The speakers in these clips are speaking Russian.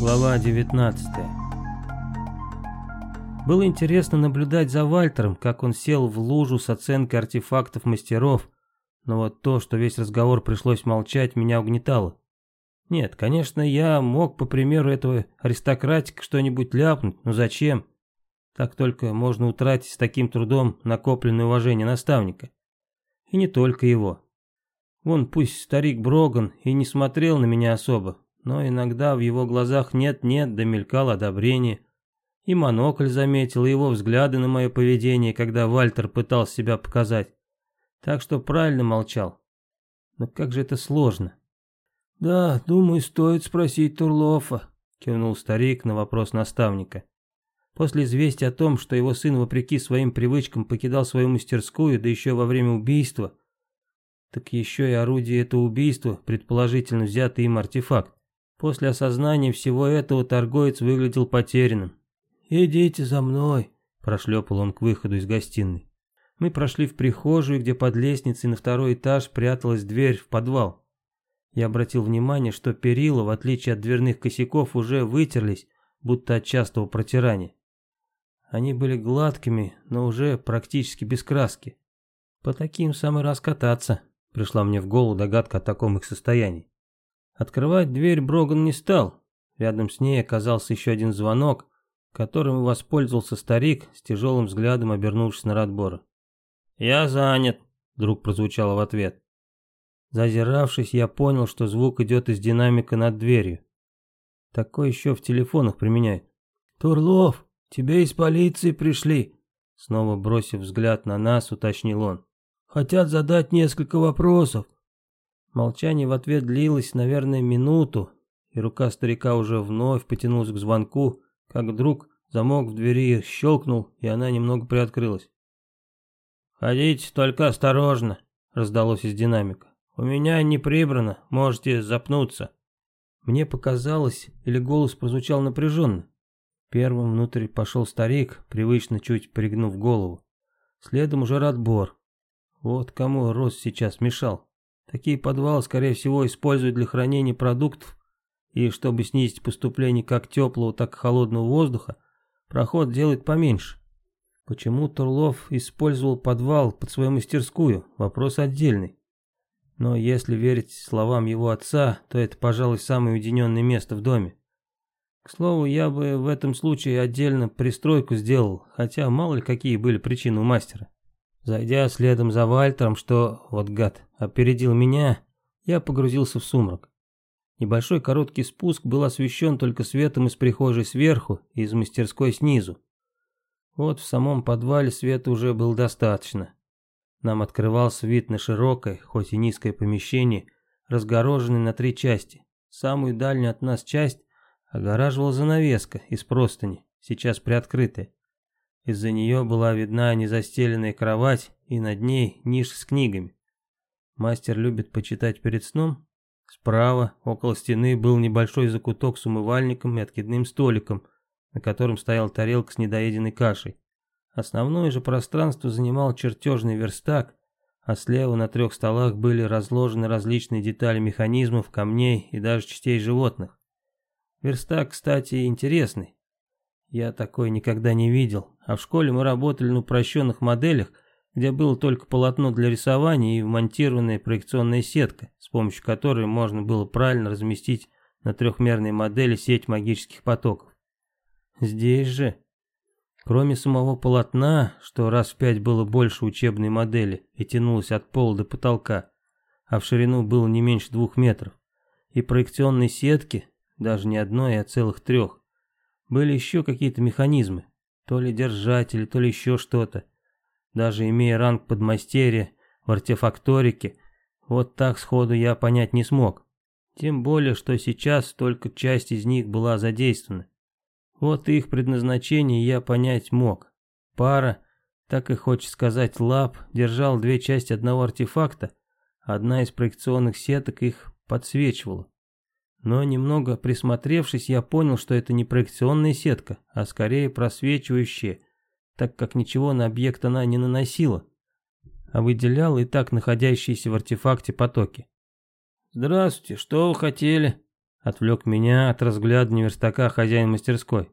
Глава 19 Было интересно наблюдать за Вальтером, как он сел в лужу с оценкой артефактов мастеров, но вот то, что весь разговор пришлось молчать, меня угнетало. Нет, конечно, я мог, по примеру этого аристократика, что-нибудь ляпнуть, но зачем? Так только можно утратить с таким трудом накопленное уважение наставника. И не только его. Вон пусть старик Броган и не смотрел на меня особо, но иногда в его глазах нет-нет, да мелькало одобрение. И монокль заметил его взгляды на мое поведение, когда Вальтер пытался себя показать. Так что правильно молчал. Но как же это сложно. «Да, думаю, стоит спросить Турлофа», — кивнул старик на вопрос наставника. После известия о том, что его сын, вопреки своим привычкам, покидал свою мастерскую, да еще во время убийства, так еще и орудие этого убийства, предположительно взятый им артефакт. После осознания всего этого торговец выглядел потерянным. «Идите за мной», – прошлепал он к выходу из гостиной. Мы прошли в прихожую, где под лестницей на второй этаж пряталась дверь в подвал. Я обратил внимание, что перила, в отличие от дверных косяков, уже вытерлись, будто от частого протирания. Они были гладкими, но уже практически без краски. По таким самый раз кататься, пришла мне в голову догадка о таком их состоянии. Открывать дверь Броган не стал. Рядом с ней оказался еще один звонок, которым воспользовался старик, с тяжелым взглядом обернувшись на Радбора. «Я занят», — вдруг прозвучало в ответ. Зазиравшись, я понял, что звук идет из динамика над дверью. Такое еще в телефонах применяют. «Турлов, тебе из полиции пришли», — снова бросив взгляд на нас, уточнил он. «Хотят задать несколько вопросов». Молчание в ответ длилось, наверное, минуту, и рука старика уже вновь потянулась к звонку, как вдруг замок в двери щелкнул, и она немного приоткрылась. «Ходите, только осторожно», — раздалось из динамика. «У меня не прибрано, можете запнуться». Мне показалось, или голос прозвучал напряженно. Первым внутрь пошел старик, привычно чуть пригнув голову. Следом уже Радбор. Вот кому рост сейчас мешал. Такие подвалы, скорее всего, используют для хранения продуктов, и чтобы снизить поступление как теплого, так и холодного воздуха, проход делает поменьше. Почему Турлов использовал подвал под свою мастерскую, вопрос отдельный. Но если верить словам его отца, то это, пожалуй, самое уединенное место в доме. К слову, я бы в этом случае отдельно пристройку сделал, хотя мало ли какие были причины у мастера. Зайдя следом за Вальтером, что, вот гад, опередил меня, я погрузился в сумрак. Небольшой короткий спуск был освещен только светом из прихожей сверху и из мастерской снизу. Вот в самом подвале света уже было достаточно. Нам открывался вид на широкое, хоть и низкое помещение, разгороженное на три части. Самую дальнюю от нас часть огораживала занавеска из простыни, сейчас приоткрытая. Из-за нее была видна незастеленная кровать и над ней ниша с книгами. Мастер любит почитать перед сном. Справа, около стены, был небольшой закуток с умывальником и откидным столиком, на котором стояла тарелка с недоеденной кашей. Основное же пространство занимал чертежный верстак, а слева на трех столах были разложены различные детали механизмов, камней и даже частей животных. Верстак, кстати, интересный. Я такой никогда не видел, а в школе мы работали на упрощенных моделях, где было только полотно для рисования и вмонтированная проекционная сетка, с помощью которой можно было правильно разместить на трехмерной модели сеть магических потоков. Здесь же, кроме самого полотна, что раз в пять было больше учебной модели и тянулось от пола до потолка, а в ширину было не меньше двух метров, и проекционной сетки, даже не одной, а целых трех, были еще какие-то механизмы, то ли держатели, то ли еще что-то. Даже имея ранг подмастерья в артефакторике, вот так сходу я понять не смог. Тем более, что сейчас только часть из них была задействована. Вот их предназначение я понять мог. Пара, так и хочет сказать лап, держал две части одного артефакта, одна из проекционных сеток их подсвечивала. Но немного присмотревшись, я понял, что это не проекционная сетка, а скорее просвечивающая, так как ничего на объект она не наносила, а выделяла и так находящиеся в артефакте потоки. «Здравствуйте, что вы хотели?» Отвлек меня от разглядывания верстака хозяин мастерской.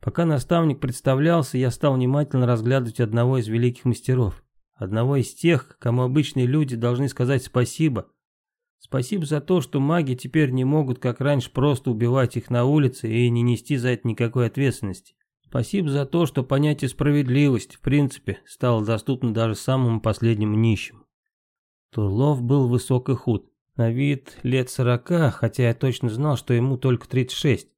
Пока наставник представлялся, я стал внимательно разглядывать одного из великих мастеров. Одного из тех, кому обычные люди должны сказать спасибо. Спасибо за то, что маги теперь не могут, как раньше, просто убивать их на улице и не нести за это никакой ответственности. Спасибо за то, что понятие справедливости, в принципе, стало доступно даже самому последнему нищему. Турлов был высок и худ. На вид лет сорока, хотя я точно знал, что ему только 36.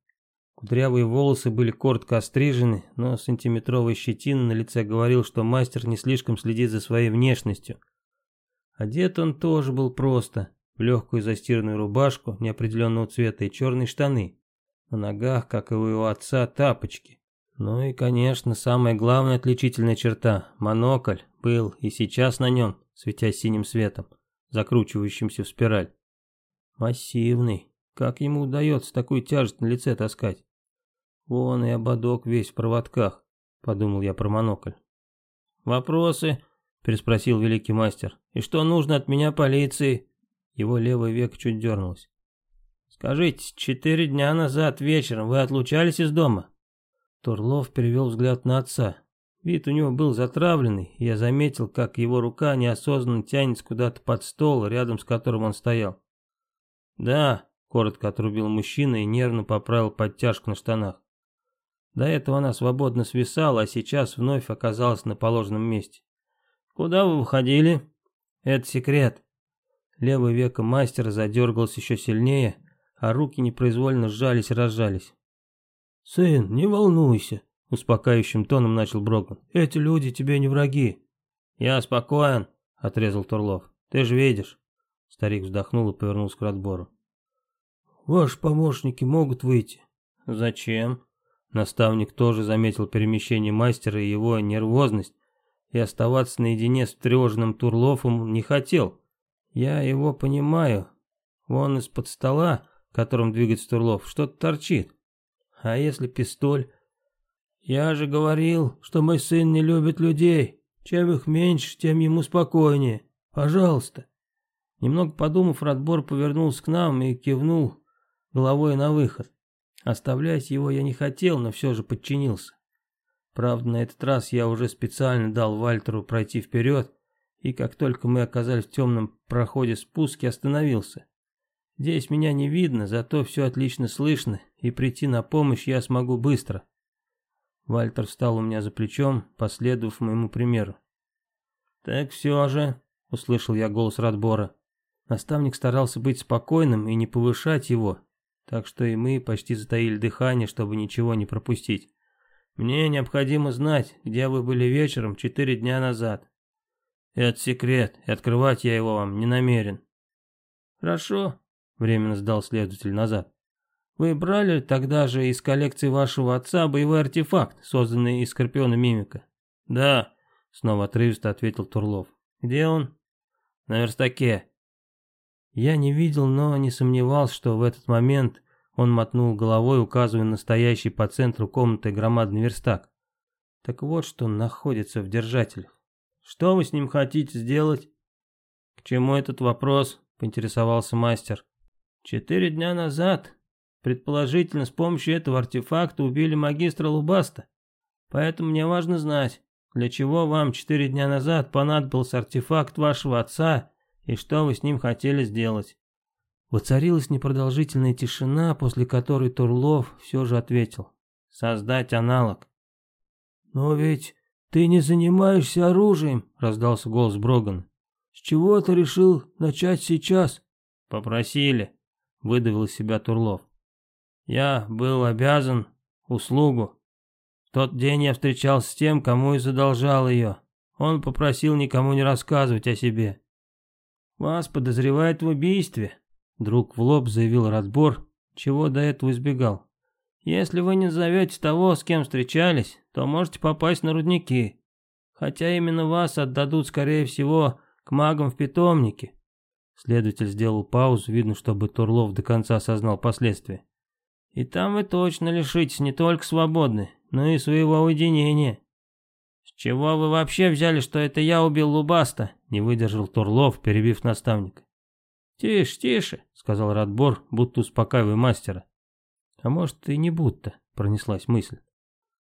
Кудрявые волосы были коротко острижены, но сантиметровая щетина на лице говорил, что мастер не слишком следит за своей внешностью. Одет он тоже был просто, в легкую застиранную рубашку неопределенного цвета и черные штаны. На ногах, как и у его отца, тапочки. Ну и, конечно, самая главная отличительная черта – монокль был и сейчас на нем, светясь синим светом, закручивающимся в спираль. Массивный. Как ему удается такую тяжесть на лице таскать? Вон и ободок весь в проводках, подумал я про монокль. Вопросы? переспросил великий мастер. И что нужно от меня полиции? Его левое веко чуть дернулось. Скажите, четыре дня назад вечером вы отлучались из дома? Турлов перевел взгляд на отца. Вид у него был затравленный, я заметил, как его рука неосознанно тянется куда-то под стол, рядом с которым он стоял. «Да», — коротко отрубил мужчина и нервно поправил подтяжку на штанах. До этого она свободно свисала, а сейчас вновь оказалась на положенном месте. «Куда вы выходили?» «Это секрет». Левое веко мастера задергалось еще сильнее, а руки непроизвольно сжались и разжались. «Сын, не волнуйся», — успокаивающим тоном начал Брокман. «Эти люди тебе не враги». «Я спокоен», — отрезал Турлов. «Ты же видишь». Старик вздохнул и повернулся к Радбору. «Ваши помощники могут выйти». «Зачем?» Наставник тоже заметил перемещение мастера и его нервозность, и оставаться наедине с тревожным Турлофом не хотел. Я его понимаю. Вон из-под стола, которым двигается Турлов, что-то торчит. А если пистоль? Я же говорил, что мой сын не любит людей. Чем их меньше, тем ему спокойнее. Пожалуйста. Немного подумав, Радбор повернулся к нам и кивнул головой на выход. Оставлять его я не хотел, но все же подчинился. Правда, на этот раз я уже специально дал Вальтеру пройти вперед, и как только мы оказались в темном проходе спуски, остановился. Здесь меня не видно, зато все отлично слышно, и прийти на помощь я смогу быстро. Вальтер встал у меня за плечом, последовав моему примеру. «Так все же», — услышал я голос Радбора. Наставник старался быть спокойным и не повышать его, так что и мы почти затаили дыхание, чтобы ничего не пропустить. Мне необходимо знать, где вы были вечером четыре дня назад. Это секрет, и открывать я его вам не намерен. Хорошо, временно сдал следователь назад. Вы брали тогда же из коллекции вашего отца боевой артефакт, созданный из скорпиона мимика? Да, снова отрывисто ответил Турлов. Где он? На верстаке. Я не видел, но не сомневался, что в этот момент он мотнул головой, указывая на стоящий по центру комнаты громадный верстак. Так вот, что находится в держателях. Что вы с ним хотите сделать? К чему этот вопрос? Поинтересовался мастер. Четыре дня назад, предположительно, с помощью этого артефакта убили магистра Лубаста. Поэтому мне важно знать, для чего вам четыре дня назад понадобился артефакт вашего отца и что вы с ним хотели сделать. Воцарилась непродолжительная тишина, после которой Турлов все же ответил. «Создать аналог». «Но ведь ты не занимаешься оружием», — раздался голос Броган. «С чего ты решил начать сейчас?» «Попросили», — выдавил из себя Турлов. «Я был обязан услугу. В тот день я встречался с тем, кому и задолжал ее. Он попросил никому не рассказывать о себе. Вас подозревают в убийстве. Друг в лоб заявил Радбор, чего до этого избегал. Если вы не назовете того, с кем встречались, то можете попасть на рудники. Хотя именно вас отдадут, скорее всего, к магам в питомнике. Следователь сделал паузу, видно, чтобы Турлов до конца осознал последствия. И там вы точно лишитесь не только свободы, но и своего уединения. С чего вы вообще взяли, что это я убил Лубаста? Не выдержал Турлов, перебив наставника. «Тише, тише», — сказал Радбор, будто успокаивая мастера. «А может, и не будто», — пронеслась мысль.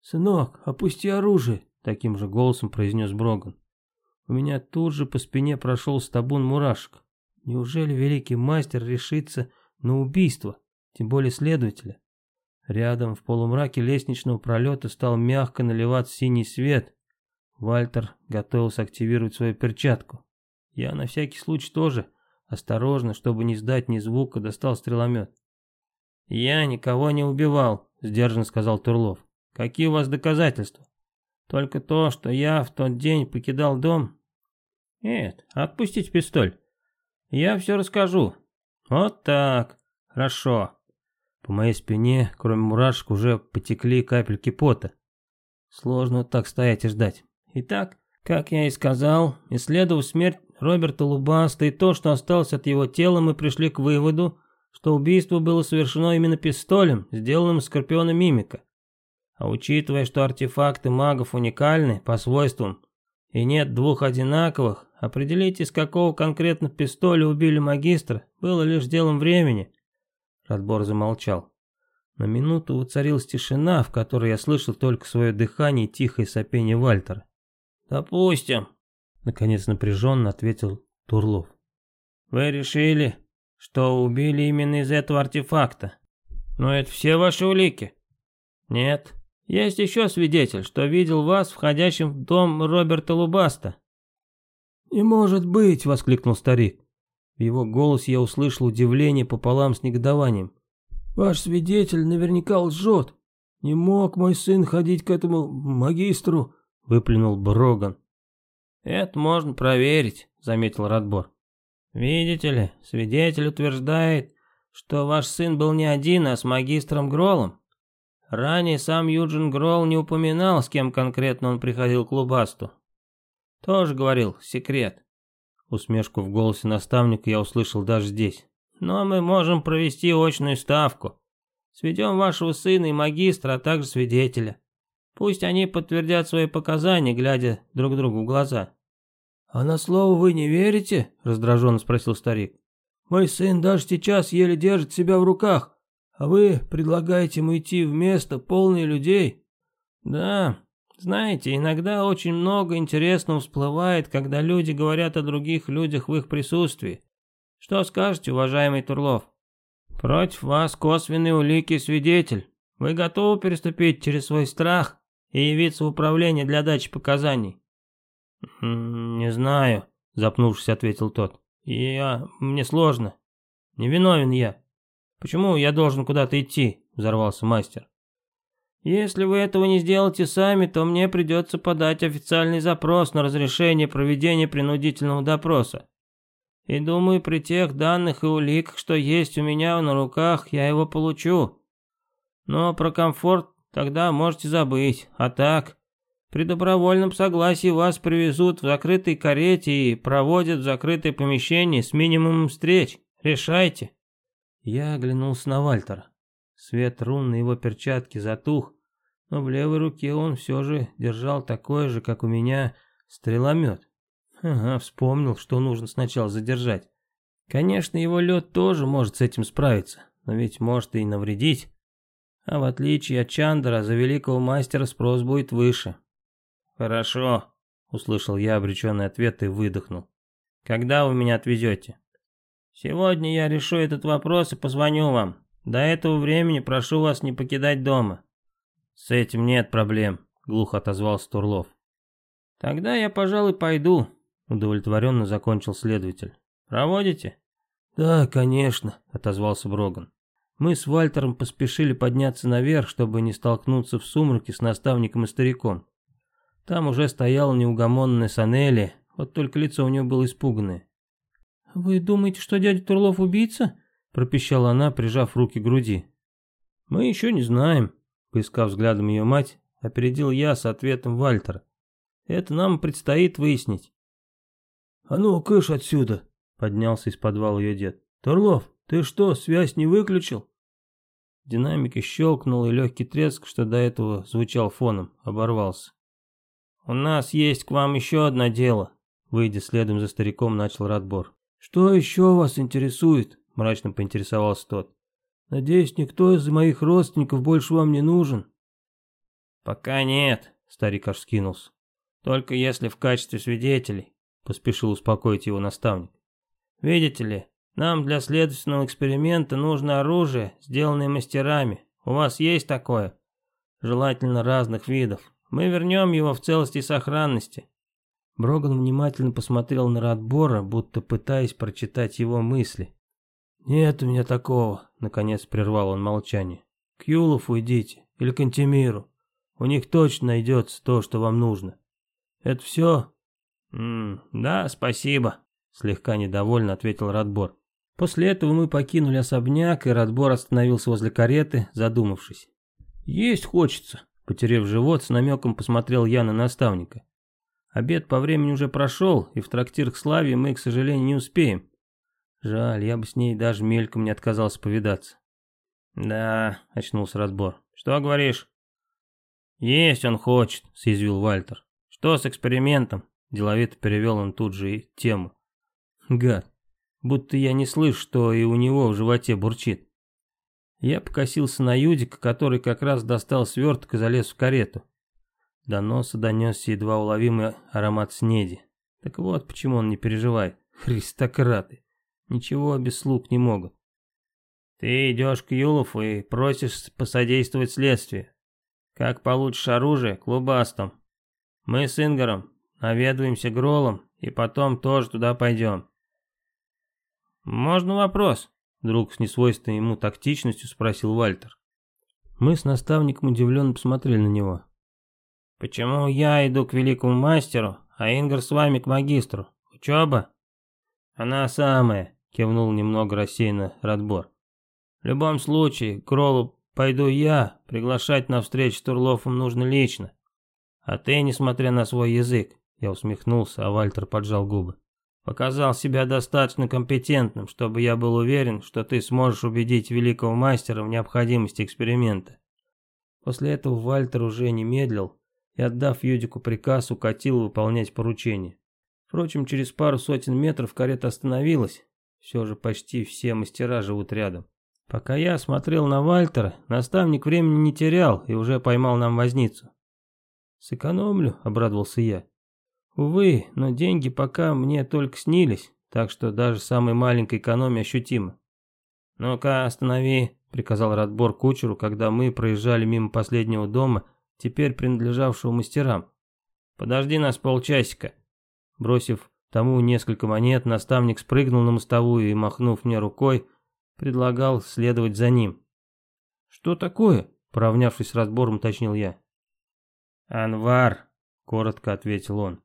«Сынок, опусти оружие», — таким же голосом произнес Броган. У меня тут же по спине прошел стабун мурашек. Неужели великий мастер решится на убийство, тем более следователя? Рядом в полумраке лестничного пролета стал мягко наливаться синий свет. Вальтер готовился активировать свою перчатку. Я на всякий случай тоже, осторожно, чтобы не сдать ни звука, достал стреломет. «Я никого не убивал», — сдержанно сказал Турлов. «Какие у вас доказательства?» «Только то, что я в тот день покидал дом». «Нет, отпустите пистоль. Я все расскажу». «Вот так. Хорошо. По моей спине, кроме мурашек, уже потекли капельки пота. Сложно вот так стоять и ждать. Итак, как я и сказал, исследовав смерть Роберта Лубаста и то, что осталось от его тела, мы пришли к выводу, что убийство было совершено именно пистолем, сделанным скорпиона мимика. А учитывая, что артефакты магов уникальны по свойствам и нет двух одинаковых, определить, из какого конкретно пистоля убили магистра, было лишь делом времени. Радбор замолчал. На минуту воцарилась тишина, в которой я слышал только свое дыхание и тихое сопение Вальтера. «Допустим», — наконец напряженно ответил Турлов. «Вы решили, что убили именно из этого артефакта? Но это все ваши улики?» «Нет. Есть еще свидетель, что видел вас входящим в дом Роберта Лубаста». «Не может быть!» — воскликнул старик. В его голосе я услышал удивление пополам с негодованием. «Ваш свидетель наверняка лжет. Не мог мой сын ходить к этому магистру», — выплюнул Броган. «Это можно проверить», — заметил Радбор. «Видите ли, свидетель утверждает, что ваш сын был не один, а с магистром Гролом. Ранее сам Юджин Гролл не упоминал, с кем конкретно он приходил к Лубасту. Тоже говорил, секрет. Усмешку в голосе наставника я услышал даже здесь. Но мы можем провести очную ставку. Сведем вашего сына и магистра, а также свидетеля. Пусть они подтвердят свои показания, глядя друг другу в глаза. «А на слово вы не верите?» – раздраженно спросил старик. «Мой сын даже сейчас еле держит себя в руках, а вы предлагаете ему идти в место, полное людей?» «Да, знаете, иногда очень много интересного всплывает, когда люди говорят о других людях в их присутствии. Что скажете, уважаемый Турлов? Против вас косвенный улики свидетель. Вы готовы переступить через свой страх и явиться в управление для дачи показаний? «Не знаю», — запнувшись, ответил тот. «Я... мне сложно. Невиновен я. Почему я должен куда-то идти?» — взорвался мастер. Если вы этого не сделаете сами, то мне придется подать официальный запрос на разрешение проведения принудительного допроса. И думаю, при тех данных и уликах, что есть у меня на руках, я его получу. Но про комфорт тогда можете забыть. А так, при добровольном согласии вас привезут в закрытой карете и проводят в закрытое помещение с минимумом встреч. Решайте. Я оглянулся на Вальтера. Свет рун на его перчатке затух, но в левой руке он все же держал такой же, как у меня, стреломет. Ага, вспомнил, что нужно сначала задержать. Конечно, его лед тоже может с этим справиться, но ведь может и навредить. А в отличие от Чандра, за великого мастера спрос будет выше. «Хорошо», — услышал я обреченный ответ и выдохнул. «Когда вы меня отвезете?» «Сегодня я решу этот вопрос и позвоню вам. До этого времени прошу вас не покидать дома. «С этим нет проблем», — глухо отозвался Турлов. «Тогда я, пожалуй, пойду», — удовлетворенно закончил следователь. «Проводите?» «Да, конечно», — отозвался Броган. Мы с Вальтером поспешили подняться наверх, чтобы не столкнуться в сумраке с наставником и стариком. Там уже стояла неугомонная Санелли, вот только лицо у нее было испуганное. «Вы думаете, что дядя Турлов убийца?» — пропищала она, прижав руки к груди. «Мы еще не знаем», Поискав взглядом ее мать, опередил я с ответом Вальтера. Это нам предстоит выяснить. «А ну, кыш отсюда!» — поднялся из подвала ее дед. «Турлов, ты что, связь не выключил?» В щелкнул, и легкий треск, что до этого звучал фоном, оборвался. «У нас есть к вам еще одно дело», — выйдя следом за стариком, начал Радбор. «Что еще вас интересует?» – мрачно поинтересовался тот. «Надеюсь, никто из моих родственников больше вам не нужен?» «Пока нет», – старик аж скинулся. «Только если в качестве свидетелей», – поспешил успокоить его наставник. «Видите ли, нам для следственного эксперимента нужно оружие, сделанное мастерами. У вас есть такое? Желательно разных видов. Мы вернем его в целости и сохранности». Броган внимательно посмотрел на Радбора, будто пытаясь прочитать его мысли. «Нет у меня такого», — наконец прервал он молчание. «К Юлову идите, или к Антимиру. У них точно найдется то, что вам нужно. Это все?» М «Да, спасибо», — слегка недовольно ответил Радбор. После этого мы покинули особняк, и Радбор остановился возле кареты, задумавшись. «Есть хочется», — потеряв живот, с намеком посмотрел я на наставника. Обед по времени уже прошел, и в трактир к Славе мы, к сожалению, не успеем. Жаль, я бы с ней даже мельком не отказался повидаться. «Да», — очнулся разбор. «Что говоришь?» «Есть он хочет», — съязвил Вальтер. «Что с экспериментом?» Деловито перевел он тут же и тему. «Гад, будто я не слышу, что и у него в животе бурчит». Я покосился на Юдика, который как раз достал сверток и залез в карету. До носа донесся едва уловимый аромат снеди. Так вот, почему он не переживает. Христократы. Ничего без слуг не могут. Ты идешь к Юлову и просишь посодействовать следствию. Как получишь оружие, клубастом. Мы с Ингаром наведываемся Гролом и потом тоже туда пойдем. Можно вопрос? Вдруг с несвойственной ему тактичностью спросил Вальтер. Мы с наставником удивленно посмотрели на него. «Почему я иду к великому мастеру, а Ингар с вами к магистру? Учеба?» «Она самая», — кивнул немного рассеянно Радбор. «В любом случае, к Роллу пойду я, приглашать на встречу с Турлофом нужно лично. А ты, несмотря на свой язык, я усмехнулся, а Вальтер поджал губы. Показал себя достаточно компетентным, чтобы я был уверен, что ты сможешь убедить великого мастера в необходимости эксперимента. После этого Вальтер уже не медлил, и, отдав Юдику приказ, укатил выполнять поручение. Впрочем, через пару сотен метров карета остановилась. Все же почти все мастера живут рядом. Пока я смотрел на Вальтера, наставник времени не терял и уже поймал нам возницу. «Сэкономлю», — обрадовался я. «Увы, но деньги пока мне только снились, так что даже самой маленькой экономия ощутима». «Ну-ка, останови», — приказал Радбор кучеру, когда мы проезжали мимо последнего дома теперь принадлежавшего мастерам. «Подожди нас полчасика». Бросив тому несколько монет, наставник спрыгнул на мостовую и, махнув мне рукой, предлагал следовать за ним. «Что такое?» – поравнявшись с разбором, уточнил я. «Анвар», – коротко ответил он.